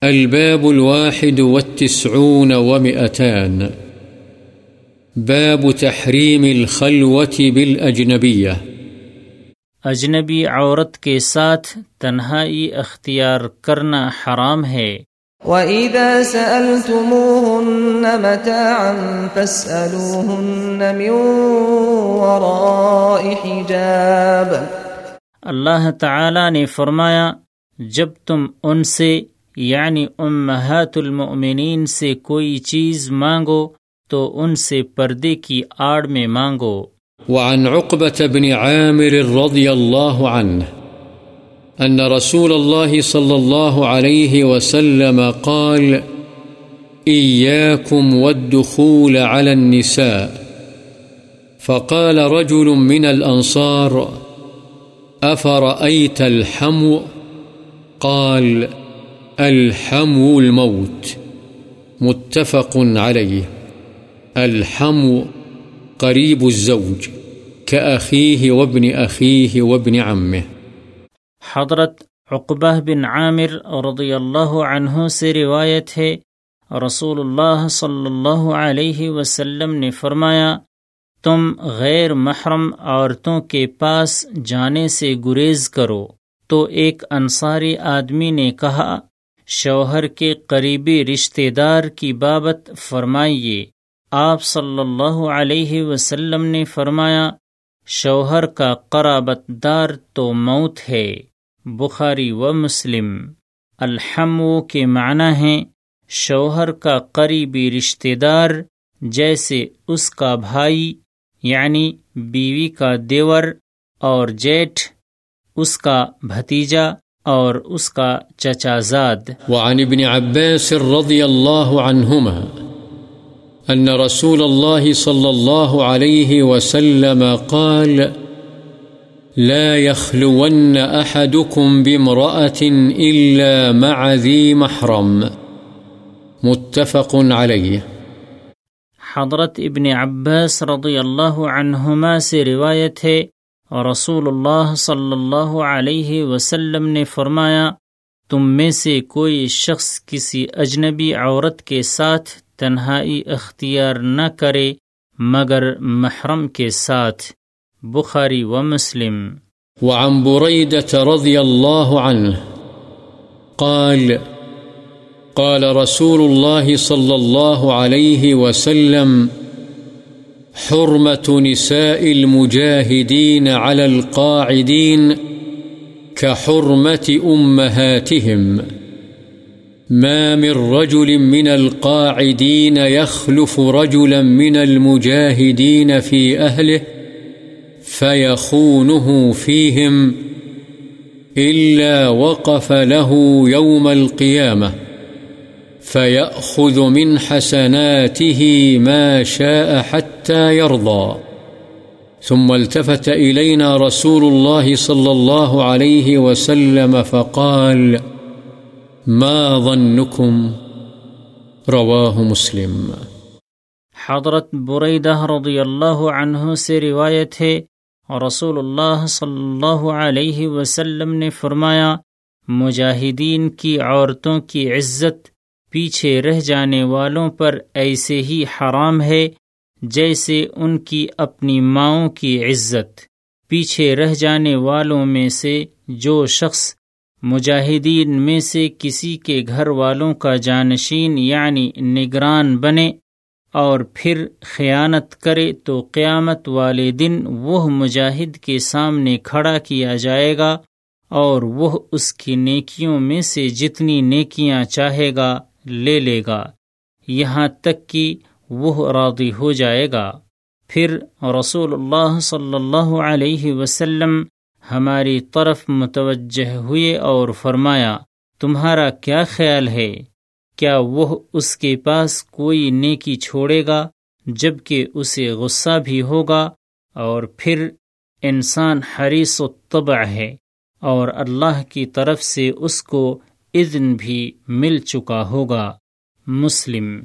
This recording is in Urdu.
الباب الواحد والتسعون ومئتان. باب تحريم الخلوة بالأجنبية. اجنبی عورت کے ساتھ تنہائی اختیار کرنا حرام ہے۔ وَإِذَا سَأَلْتُمُوهُنَّ مَتَاعًا فَاسْأَلُوهُنَّ مِنْ وَرَاءِ حِجَابٍ۔ اللہ تعالی نے فرمایا جب تم ان سے یعنی امہات المؤمنین سے کوئی چیز مانگو تو ان سے پردے کی آڑ میں مانگو۔ وعن عقبة بن عامر رضي الله عنه أن رسول الله صلى الله عليه وسلم قال إياكم والدخول على النساء فقال رجل من الأنصار أفرأيت الحمو؟ قال الحمو الموت، متفق عليه الحمو قريب الزوج كأخيه وابن أخيه وابن عمه حضرت عقبہ بن عامر رضی اللہ عنہ سے روایت ہے رسول اللہ صلی اللہ علیہ وسلم نے فرمایا، تم غیر محرم عورتوں کے پاس جانے سے گریز کرو۔ تو ایک انصاری آدمی نے کہا شوہر کے قریبی رشتہ دار کی بابت فرمائیے۔ آپ صلی اللہ علیہ وسلم نے فرمایا، شوہر کا قرابت دار تو موت ہے۔ بخاری و مسلم۔ الحمو کے معنی ہیں، شوہر کا قریبی رشتہ دار جیسے اس کا بھائی یعنی بیوی کا دیور، اور جیٹھ، اس کا بھتیجا اور اس کا چچا زاد۔ وعن ابن عباس رضي الله عنهما أن رسول الله صلى الله عليه وسلم قال لا يخلون أحدكم بامرأة إلا مع ذي محرم۔ متفق عليه حضرت ابن عباس رضی اللہ عنہما سے روایت ہے رسول اللہ صلی اللہ علیہ وسلم نے فرمایا، تم میں سے کوئی شخص کسی اجنبی عورت کے ساتھ تنہائی اختیار نہ کرے، مگر محرم کے ساتھ۔ بخاری و مسلم۔ وعن بريدة رضي الله عنه قال قال رسول الله صلى الله عليه وسلم حرمة نساء المجاهدين على القاعدين كحرمة أمهاتهم. ما من رجل من القاعدين يخلف رجلا من المجاهدين في أهله فيخونه فيهم إلا وقف له يوم القيامة. فيأخذ من حسناته ما شاء حتى يرضى. ثم التفت إلينا رسول الله صلى الله عليه وسلم فقال، ما ظنكم؟ رواه مسلم. حضرت بریدہ رضی اللہ عنہ سے روایت ہے رسول اللہ صلی اللہ علیہ وسلم نے فرمایا، مجاہدین کی عورتوں کی عزت پیچھے رہ جانے والوں پر ایسے ہی حرام ہے جیسے ان کی اپنی ماؤں کی عزت۔ پیچھے رہ جانے والوں میں سے جو شخص مجاہدین میں سے کسی کے گھر والوں کا جانشین یعنی نگران بنے اور پھر خیانت کرے تو قیامت والے دن وہ مجاہد کے سامنے کھڑا کیا جائے گا اور وہ اس کی نیکیوں میں سے جتنی نیکیاں چاہے گا لے لے گا۔ یہاں تک کہ وہ راضی ہو جائے گا۔ پھر رسول اللہ صلی اللہ علیہ وسلم ہماری طرف متوجہ ہوئے اور فرمایا، تمہارا کیا خیال ہے؟ کیا وہ اس کے پاس کوئی نیکی چھوڑے گا جبکہ اسے غصہ بھی ہوگا؟ اور پھر انسان حریص و طبع ہے اور اللہ کی طرف سے اس کو اذن بھی مل چکا ہوگا مسلم۔